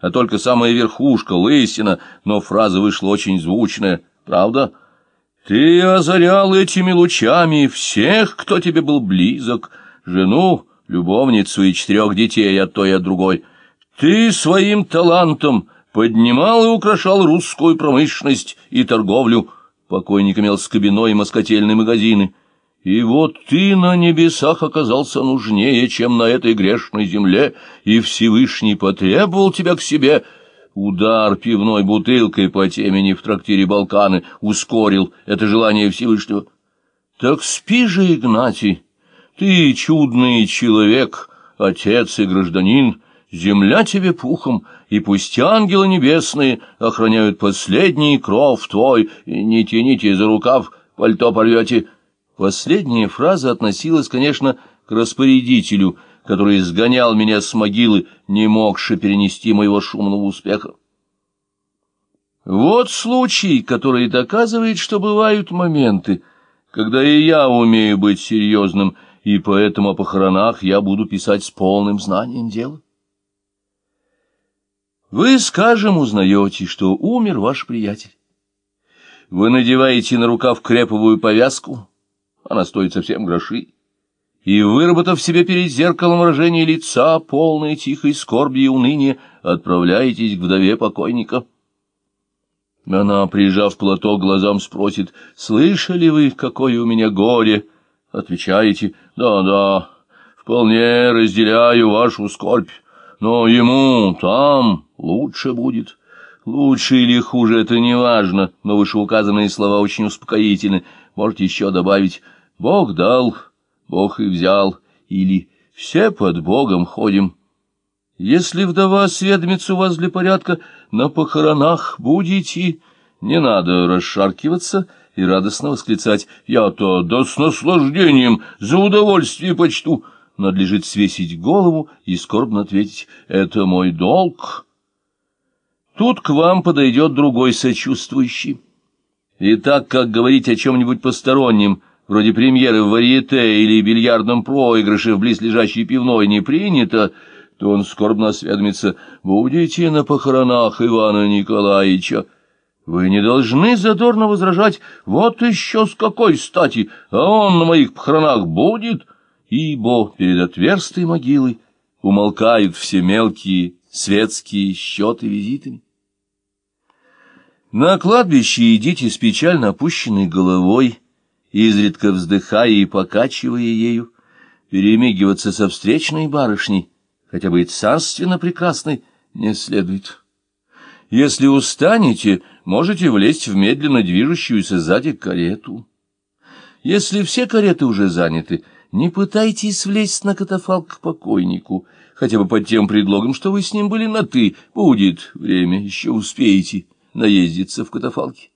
а только самая верхушка, лысина, но фраза вышла очень звучная, правда? Ты озарял этими лучами всех, кто тебе был близок, жену, любовницу и четырех детей от той и от другой. Ты своим талантом поднимал и украшал русскую промышленность и торговлю. Покойник имел скобяной и москотельные магазины. И вот ты на небесах оказался нужнее, чем на этой грешной земле, и Всевышний потребовал тебя к себе. Удар пивной бутылкой по темени в трактире «Балканы» ускорил это желание Всевышнего. Так спи же, Игнатий, ты чудный человек, отец и гражданин, земля тебе пухом, и пусть ангелы небесные охраняют последний кров твой, и не тяните за рукав, пальто порвете, Последняя фраза относилась, конечно, к распорядителю, который сгонял меня с могилы, не могши перенести моего шумного успеха. Вот случай, который доказывает, что бывают моменты, когда и я умею быть серьезным, и поэтому о похоронах я буду писать с полным знанием дела. Вы, скажем, узнаете, что умер ваш приятель. Вы надеваете на рукав креповую повязку, она стоит совсем гроши. И, выработав себе перед зеркалом выражение лица, полное тихой скорби и уныния, отправляетесь к вдове покойника. Она, прижав платок глазам, спросит, «Слышали вы, какое у меня горе?» Отвечаете, «Да-да, вполне разделяю вашу скорбь, но ему там лучше будет». Лучше или хуже, это не важно, но вышеуказанные слова очень успокоительны. Можете еще добавить Бог дал, Бог и взял, или все под Богом ходим. Если вдова осведомится у вас для порядка, на похоронах будете, не надо расшаркиваться и радостно восклицать «Я-то да с наслаждением, за удовольствие почту!» Надлежит свесить голову и скорбно ответить «Это мой долг». Тут к вам подойдет другой сочувствующий. И так как говорить о чем-нибудь постороннем – вроде премьеры в варьете или бильярдном проигрыше в близлежащей пивной не принято, то он скорбно осведомится «Будете на похоронах Ивана Николаевича?» Вы не должны задорно возражать «Вот еще с какой стати, а он на моих похоронах будет?» Ибо перед отверстой могилой умолкают все мелкие светские счеты визитами. На кладбище идите с печально опущенной головой, изредка вздыхая и покачивая ею, перемигиваться со встречной барышней, хотя бы и царственно прекрасной, не следует. Если устанете, можете влезть в медленно движущуюся сзади карету. Если все кареты уже заняты, не пытайтесь влезть на катафалк к покойнику, хотя бы под тем предлогом, что вы с ним были на «ты». Будет время, еще успеете наездиться в катафалке.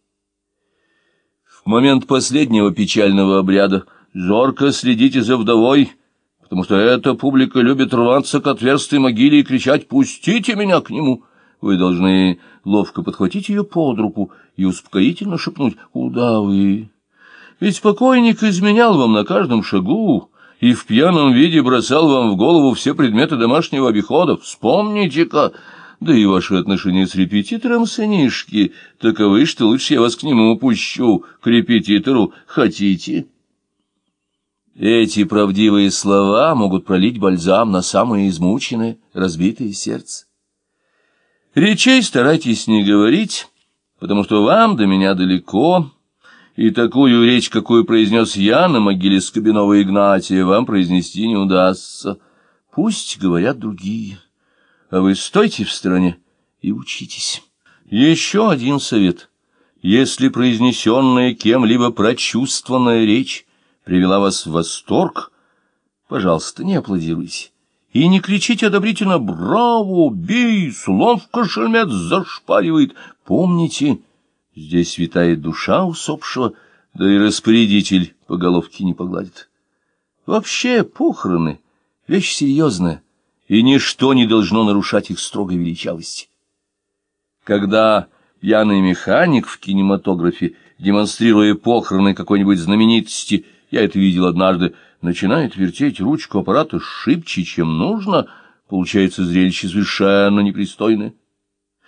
В момент последнего печального обряда зорко следите за вдовой, потому что эта публика любит рваться к отверстой могиле и кричать «Пустите меня к нему!» Вы должны ловко подхватить ее под руку и успокоительно шепнуть «Куда вы?» Ведь покойник изменял вам на каждом шагу и в пьяном виде бросал вам в голову все предметы домашнего обихода. Вспомните-ка, да и ваши отношения с репетитором, сынишки, таковы, что лучше я вас к нему упущу, к репетитору, хотите?» Эти правдивые слова могут пролить бальзам на самое измученное, разбитое сердце. Речей старайтесь не говорить, потому что вам до меня далеко, и такую речь, какую произнес я на могиле Скобинова Игнатия, вам произнести не удастся. Пусть говорят другие а вы стойте в стороне и учитесь. Еще один совет. Если произнесенная кем-либо прочувствованная речь привела вас в восторг, пожалуйста, не аплодируйте. И не кричите одобрительно «Браво! Бей! Словко шельмец зашпаривает!» Помните, здесь витает душа усопшего, да и распорядитель по головке не погладит. Вообще похороны — вещь серьезная и ничто не должно нарушать их строгой величавости. Когда пьяный механик в кинематографе, демонстрируя похороны какой-нибудь знаменитости, я это видел однажды, начинает вертеть ручку аппарата шибче, чем нужно, получается зрелище совершенно непристойное.